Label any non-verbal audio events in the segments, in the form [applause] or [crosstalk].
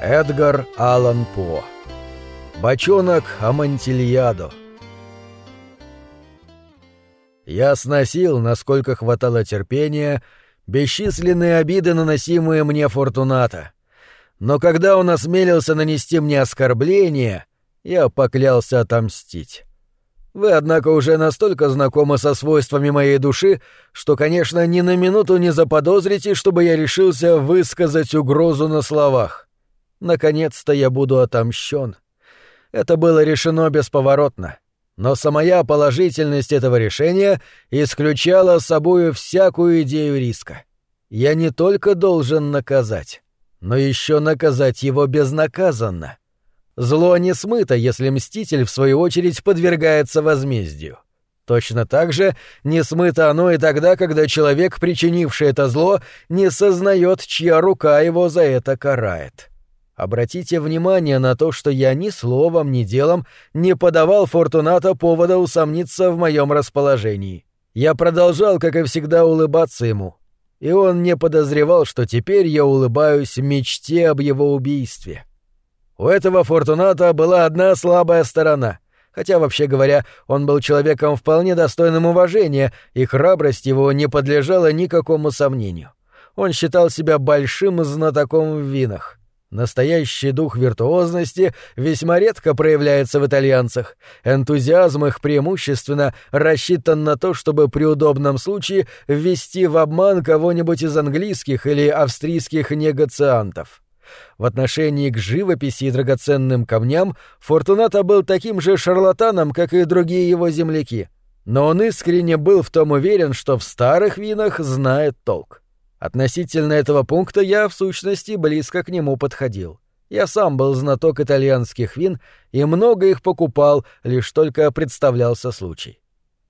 Эдгар Аллан По. Бочонок Амантильядо. Я сносил, насколько хватало терпения, бесчисленные обиды, наносимые мне Фортуната. Но когда он осмелился нанести мне оскорбление, я поклялся отомстить. Вы, однако, уже настолько знакомы со свойствами моей души, что, конечно, ни на минуту не заподозрите, чтобы я решился высказать угрозу на словах. Наконец-то я буду отомщен. Это было решено бесповоротно. Но самая положительность этого решения исключала собою всякую идею риска. Я не только должен наказать, но еще наказать его безнаказанно. Зло не смыто, если мститель, в свою очередь, подвергается возмездию. Точно так же не смыто оно и тогда, когда человек, причинивший это зло, не сознает, чья рука его за это карает. Обратите внимание на то, что я ни словом, ни делом не подавал Фортуната повода усомниться в моем расположении. Я продолжал, как и всегда, улыбаться ему. И он не подозревал, что теперь я улыбаюсь мечте об его убийстве. У этого Фортуната была одна слабая сторона, хотя, вообще говоря, он был человеком вполне достойным уважения, и храбрость его не подлежала никакому сомнению. Он считал себя большим знатоком в винах. Настоящий дух виртуозности весьма редко проявляется в итальянцах. Энтузиазм их преимущественно рассчитан на то, чтобы при удобном случае ввести в обман кого-нибудь из английских или австрийских негациантов. В отношении к живописи и драгоценным камням Фортуната был таким же шарлатаном, как и другие его земляки, но он искренне был в том уверен, что в старых винах знает толк. Относительно этого пункта я, в сущности, близко к нему подходил. Я сам был знаток итальянских вин и много их покупал, лишь только представлялся случай.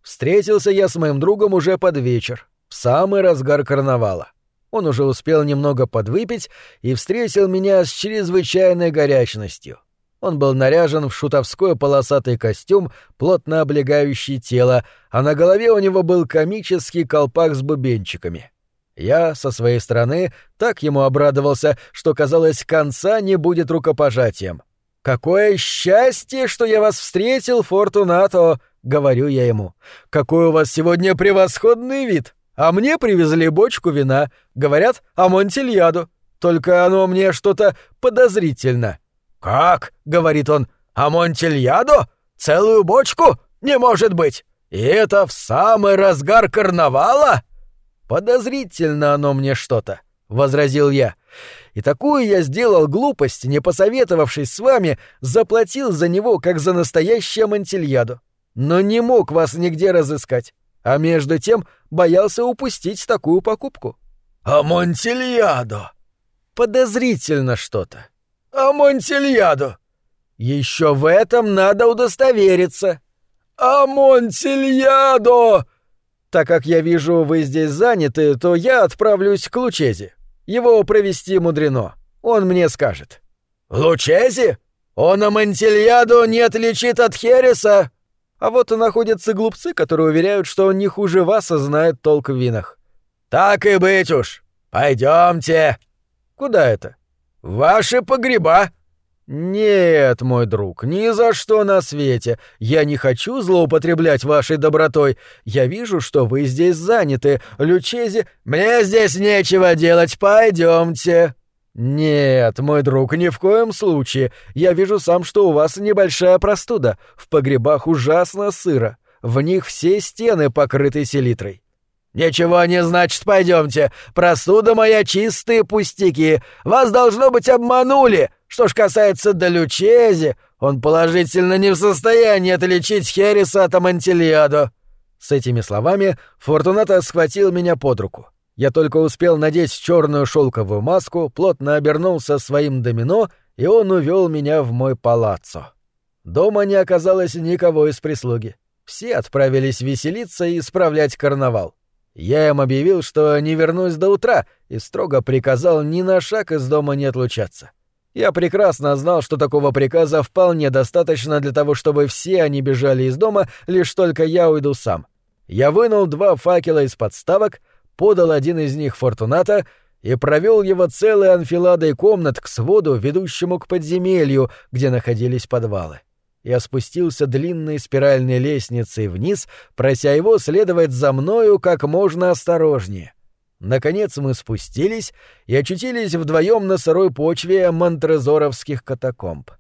Встретился я с моим другом уже под вечер, в самый разгар карнавала. Он уже успел немного подвыпить и встретил меня с чрезвычайной горячностью. Он был наряжен в шутовской полосатый костюм, плотно облегающий тело, а на голове у него был комический колпак с бубенчиками. Я, со своей стороны, так ему обрадовался, что, казалось, конца не будет рукопожатием. «Какое счастье, что я вас встретил, Фортунато!» — говорю я ему. «Какой у вас сегодня превосходный вид! А мне привезли бочку вина. Говорят, о Монтильяду. Только оно мне что-то подозрительно». «Как?» — говорит он. «А Монтильяду? Целую бочку? Не может быть! И это в самый разгар карнавала?» «Подозрительно оно мне что-то», — возразил я. «И такую я сделал глупость, не посоветовавшись с вами, заплатил за него, как за настоящее Монтильяду. Но не мог вас нигде разыскать а между тем боялся упустить такую покупку. «Амонтильядо!» «Подозрительно что-то». «Амонтильядо!» «Еще в этом надо удостовериться». «Амонтильядо!» «Так как я вижу, вы здесь заняты, то я отправлюсь к Лучезе. Его провести мудрено. Он мне скажет». «Лучези? Он Амонтильядо не отличит от Хереса?» А вот и находятся глупцы, которые уверяют, что он не хуже вас и знает толк в винах. Так и быть уж. Пойдемте. Куда это? Ваши погреба. Нет, мой друг, ни за что на свете. Я не хочу злоупотреблять вашей добротой. Я вижу, что вы здесь заняты. Лючези, мне здесь нечего делать. Пойдемте. «Нет, мой друг, ни в коем случае. Я вижу сам, что у вас небольшая простуда. В погребах ужасно сыро. В них все стены покрыты селитрой». «Ничего не значит, пойдемте. Простуда моя чистые пустяки. Вас, должно быть, обманули. Что ж касается Долючези, он положительно не в состоянии отличить Хереса от Амантильядо». С этими словами Фортуната схватил меня под руку. Я только успел надеть черную шелковую маску, плотно обернулся своим домино, и он увел меня в мой палаццо. Дома не оказалось никого из прислуги. Все отправились веселиться и справлять карнавал. Я им объявил, что не вернусь до утра, и строго приказал ни на шаг из дома не отлучаться. Я прекрасно знал, что такого приказа вполне достаточно для того, чтобы все они бежали из дома, лишь только я уйду сам. Я вынул два факела из подставок, подал один из них Фортуната, и провел его целой анфиладой комнат к своду, ведущему к подземелью, где находились подвалы. Я спустился длинной спиральной лестницей вниз, прося его следовать за мною как можно осторожнее. Наконец мы спустились и очутились вдвоем на сырой почве монтрезоровских катакомб.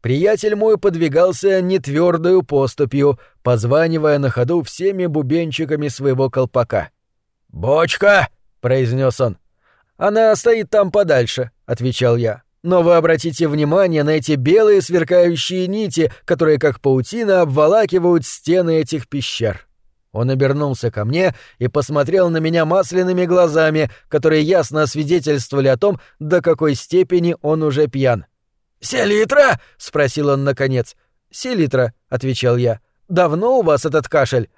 Приятель мой подвигался нетвердою поступью, позванивая на ходу всеми бубенчиками своего колпака. «Бочка!» — произнес он. «Она стоит там подальше», — отвечал я. «Но вы обратите внимание на эти белые сверкающие нити, которые как паутина обволакивают стены этих пещер». Он обернулся ко мне и посмотрел на меня масляными глазами, которые ясно освидетельствовали о том, до какой степени он уже пьян. «Селитра?» — спросил он наконец. «Селитра», — отвечал я. «Давно у вас этот кашель?»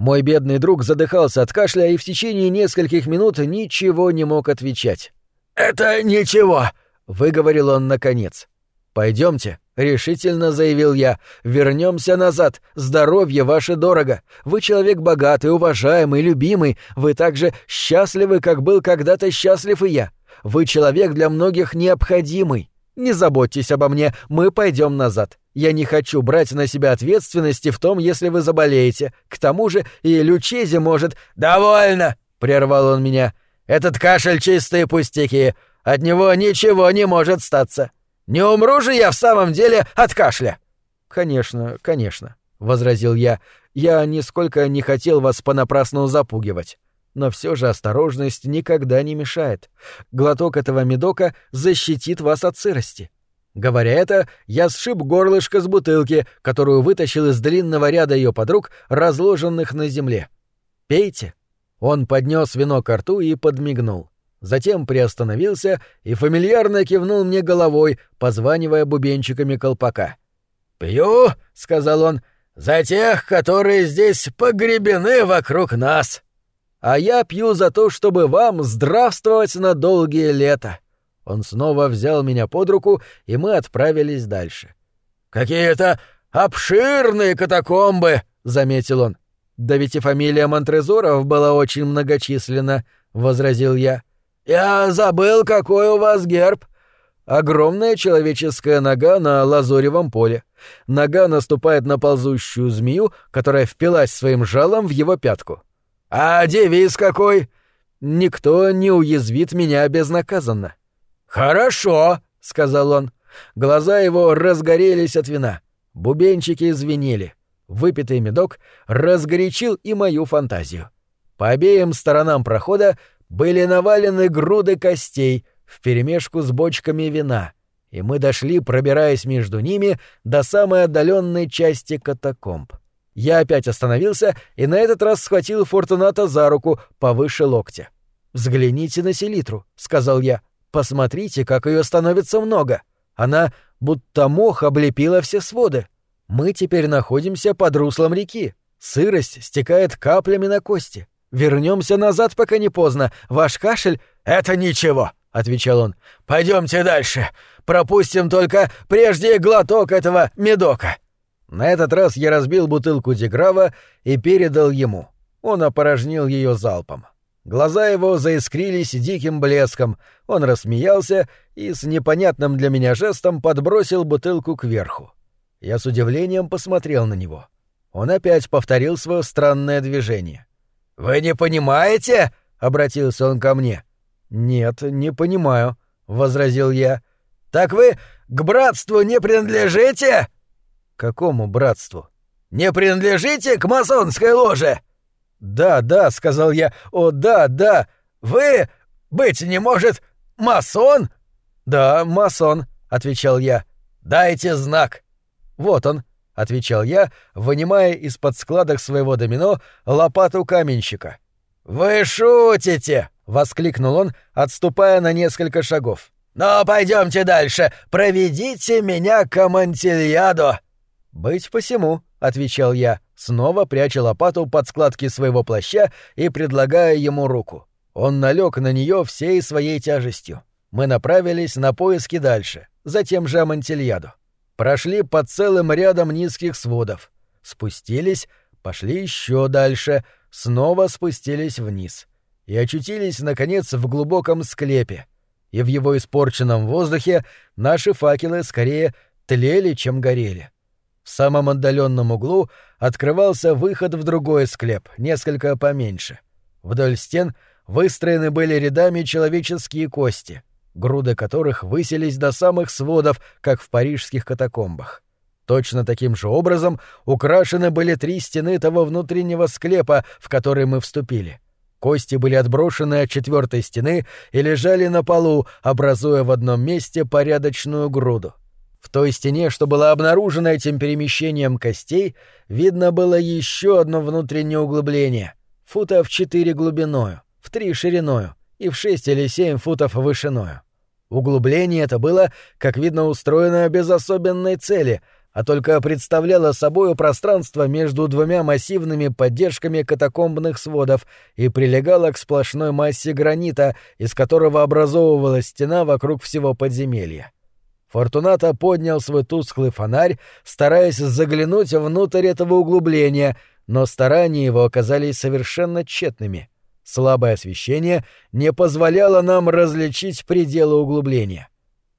Мой бедный друг задыхался от кашля и в течение нескольких минут ничего не мог отвечать. «Это ничего», — выговорил он наконец. Пойдемте, решительно заявил я. Вернемся назад. Здоровье ваше дорого. Вы человек богатый, уважаемый, любимый. Вы так же счастливы, как был когда-то счастлив и я. Вы человек для многих необходимый. Не заботьтесь обо мне, мы пойдем назад. Я не хочу брать на себя ответственности в том, если вы заболеете. К тому же и Лючези может... «Довольно!» — прервал он меня. «Этот кашель чистые пустяки. От него ничего не может статься. Не умру же я в самом деле от кашля!» «Конечно, конечно», — возразил я. «Я нисколько не хотел вас понапрасну запугивать. Но все же осторожность никогда не мешает. Глоток этого медока защитит вас от сырости. Говоря это, я сшиб горлышко с бутылки, которую вытащил из длинного ряда ее подруг, разложенных на земле. «Пейте». Он поднес вино к рту и подмигнул. Затем приостановился и фамильярно кивнул мне головой, позванивая бубенчиками колпака. «Пью», — сказал он, — «за тех, которые здесь погребены вокруг нас» а я пью за то, чтобы вам здравствовать на долгие лета». Он снова взял меня под руку, и мы отправились дальше. «Какие-то обширные катакомбы!» — заметил он. «Да ведь и фамилия Монтрезоров была очень многочисленна», — возразил я. «Я забыл, какой у вас герб». Огромная человеческая нога на лазуревом поле. Нога наступает на ползущую змею, которая впилась своим жалом в его пятку. «А девиз какой?» «Никто не уязвит меня безнаказанно». «Хорошо», — сказал он. Глаза его разгорелись от вина. Бубенчики звенели. Выпитый медок разгорячил и мою фантазию. По обеим сторонам прохода были навалены груды костей вперемешку с бочками вина, и мы дошли, пробираясь между ними, до самой отдаленной части катакомб. Я опять остановился и на этот раз схватил Фортуната за руку повыше локтя. «Взгляните на селитру», — сказал я. «Посмотрите, как ее становится много. Она будто мох облепила все своды. Мы теперь находимся под руслом реки. Сырость стекает каплями на кости. Вернемся назад, пока не поздно. Ваш кашель — это ничего», — отвечал он. Пойдемте дальше. Пропустим только прежде глоток этого медока». На этот раз я разбил бутылку Деграва и передал ему. Он опорожнил ее залпом. Глаза его заискрились диким блеском, он рассмеялся и с непонятным для меня жестом подбросил бутылку кверху. Я с удивлением посмотрел на него. Он опять повторил свое странное движение. «Вы не понимаете?» — обратился он ко мне. «Нет, не понимаю», — возразил я. «Так вы к братству не принадлежите?» «Какому братству?» «Не принадлежите к масонской ложе?» «Да, да», — сказал я. «О, да, да. Вы, быть не может, масон?» «Да, масон», — отвечал я. «Дайте знак». «Вот он», — отвечал я, вынимая из-под складок своего домино лопату каменщика. «Вы шутите!» — воскликнул он, отступая на несколько шагов. «Но пойдемте дальше. Проведите меня к Амантильядо!» «Быть посему», — отвечал я, снова пряча лопату под складки своего плаща и предлагая ему руку. Он налег на нее всей своей тяжестью. Мы направились на поиски дальше, затем же Амантильяду. Прошли под целым рядом низких сводов. Спустились, пошли еще дальше, снова спустились вниз. и очутились, наконец, в глубоком склепе, и в его испорченном воздухе наши факелы скорее тлели, чем горели. В самом отдаленном углу открывался выход в другой склеп, несколько поменьше. Вдоль стен выстроены были рядами человеческие кости, груды которых высились до самых сводов, как в парижских катакомбах. Точно таким же образом украшены были три стены того внутреннего склепа, в который мы вступили. Кости были отброшены от четвертой стены и лежали на полу, образуя в одном месте порядочную груду. В той стене, что была обнаружена этим перемещением костей, видно было еще одно внутреннее углубление, футов четыре глубиною, в три шириною и в шесть или семь футов вышиною. Углубление это было, как видно, устроено без особенной цели, а только представляло собою пространство между двумя массивными поддержками катакомбных сводов и прилегало к сплошной массе гранита, из которого образовывалась стена вокруг всего подземелья. Фортуната поднял свой тусклый фонарь, стараясь заглянуть внутрь этого углубления, но старания его оказались совершенно тщетными. Слабое освещение не позволяло нам различить пределы углубления.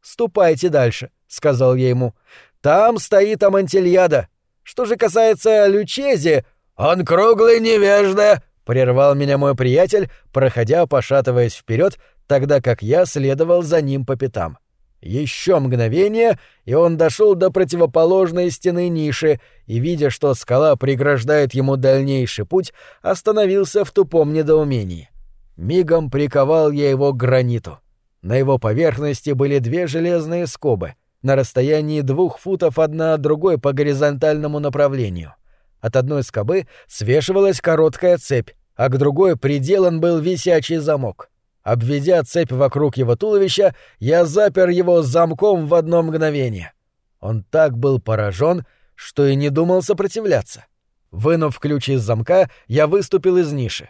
«Ступайте дальше», — сказал я ему. «Там стоит Амантильяда. Что же касается Лючези...» «Он круглый невежда», — прервал меня мой приятель, проходя, пошатываясь вперед, тогда как я следовал за ним по пятам. Еще мгновение, и он дошел до противоположной стены ниши и, видя, что скала преграждает ему дальнейший путь, остановился в тупом недоумении. Мигом приковал я его к граниту. На его поверхности были две железные скобы, на расстоянии двух футов одна от другой по горизонтальному направлению. От одной скобы свешивалась короткая цепь, а к другой приделан был висячий замок. Обведя цепь вокруг его туловища, я запер его замком в одно мгновение. Он так был поражен, что и не думал сопротивляться. Вынув ключ из замка, я выступил из ниши.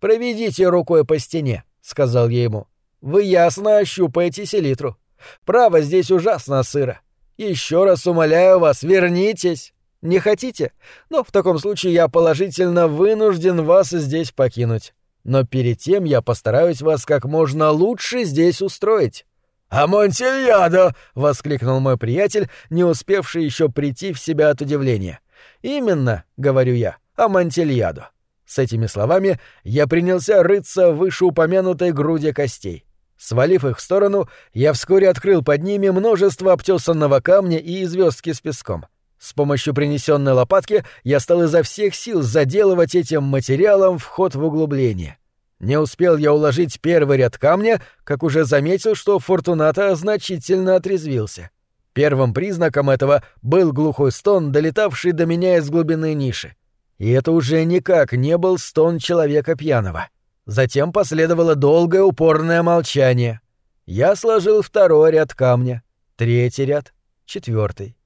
«Проведите рукой по стене», — сказал я ему. «Вы ясно ощупаете селитру. Право, здесь ужасно сыро. Еще раз умоляю вас, вернитесь. Не хотите? Но в таком случае я положительно вынужден вас здесь покинуть но перед тем я постараюсь вас как можно лучше здесь устроить». «Амонтильядо!» — воскликнул мой приятель, не успевший еще прийти в себя от удивления. «Именно», — говорю я, — «амонтильядо». С этими словами я принялся рыться в вышеупомянутой груди костей. Свалив их в сторону, я вскоре открыл под ними множество обтесанного камня и звездки с песком. С помощью принесенной лопатки я стал изо всех сил заделывать этим материалом вход в углубление. Не успел я уложить первый ряд камня, как уже заметил, что Фортуната значительно отрезвился. Первым признаком этого был глухой стон, долетавший до меня из глубины ниши. И это уже никак не был стон человека пьяного. Затем последовало долгое упорное молчание. Я сложил второй ряд камня, третий ряд, четвертый.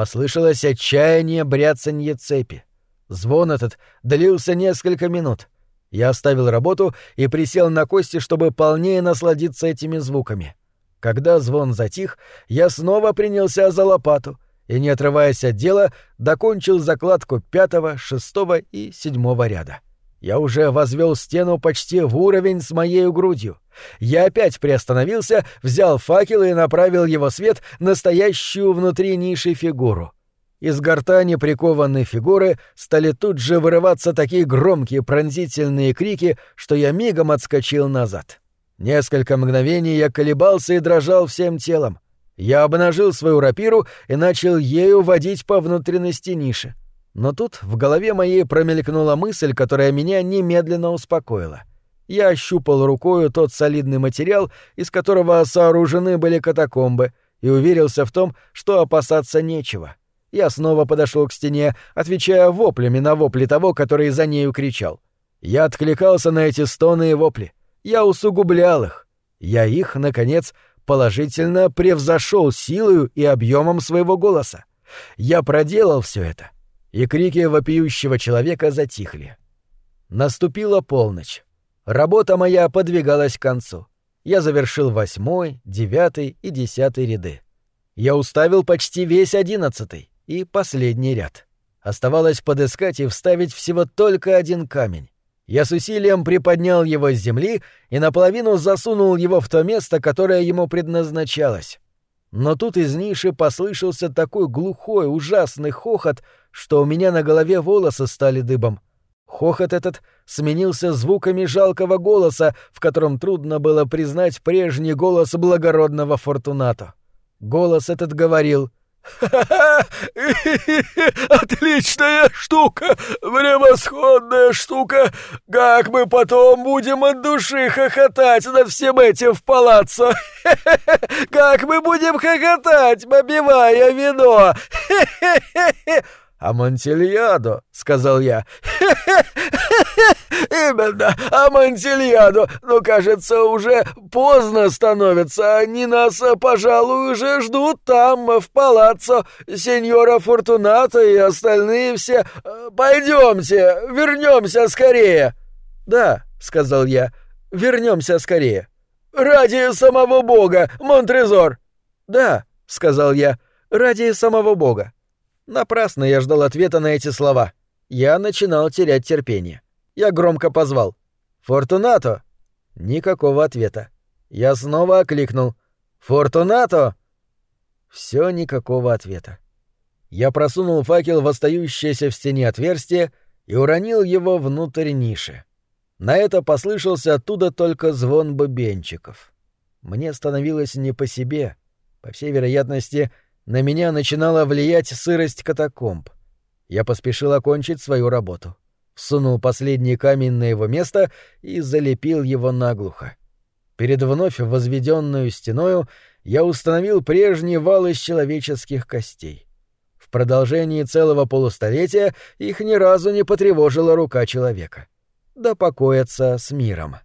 Послышалось отчаяние бряцанье цепи. Звон этот длился несколько минут. Я оставил работу и присел на кости, чтобы полнее насладиться этими звуками. Когда звон затих, я снова принялся за лопату и, не отрываясь от дела, докончил закладку пятого, шестого и седьмого ряда. Я уже возвел стену почти в уровень с моей грудью. Я опять приостановился, взял факел и направил его свет на стоящую внутри ниши фигуру. Из гортани прикованной фигуры стали тут же вырываться такие громкие пронзительные крики, что я мигом отскочил назад. Несколько мгновений я колебался и дрожал всем телом. Я обнажил свою рапиру и начал ею водить по внутренности ниши. Но тут в голове моей промелькнула мысль, которая меня немедленно успокоила. Я ощупал рукою тот солидный материал, из которого сооружены были катакомбы, и уверился в том, что опасаться нечего. Я снова подошел к стене, отвечая воплями на вопли того, который за нею кричал. Я откликался на эти стоны и вопли. Я усугублял их. Я их, наконец, положительно превзошел силою и объемом своего голоса. Я проделал все это — и крики вопиющего человека затихли. Наступила полночь. Работа моя подвигалась к концу. Я завершил восьмой, девятый и десятый ряды. Я уставил почти весь одиннадцатый и последний ряд. Оставалось подыскать и вставить всего только один камень. Я с усилием приподнял его с земли и наполовину засунул его в то место, которое ему предназначалось. Но тут из ниши послышался такой глухой, ужасный хохот, что у меня на голове волосы стали дыбом. Хохот этот сменился звуками жалкого голоса, в котором трудно было признать прежний голос благородного Фортунато. Голос этот говорил «Ха-ха! [laughs] Отличная штука! Превосходная штука! Как мы потом будем от души хохотать над всем этим в палаццо! [laughs] Как мы будем хохотать, попивая вино! [laughs] «Амантильядо», — сказал я. [laughs] «Именно, Амантильядо, но, кажется, уже поздно становится, они нас, пожалуй, уже ждут там, в палаццо, сеньора Фортуната и остальные все. Пойдемте, вернемся скорее». «Да», — сказал я, — «вернемся скорее». «Ради самого Бога, Монтрезор!» «Да», — сказал я, — «ради самого Бога». Напрасно я ждал ответа на эти слова. Я начинал терять терпение. Я громко позвал. «Фортунато!» Никакого ответа. Я снова окликнул. «Фортунато!» Все никакого ответа. Я просунул факел в остающееся в стене отверстие и уронил его внутрь ниши. На это послышался оттуда только звон бубенчиков. Мне становилось не по себе. По всей вероятности, на меня начинала влиять сырость катакомб. Я поспешил окончить свою работу. Сунул последний камень на его место и залепил его наглухо. Перед вновь возведенную стеною я установил прежний вал из человеческих костей. В продолжении целого полустолетия их ни разу не потревожила рука человека. Да покоятся с миром.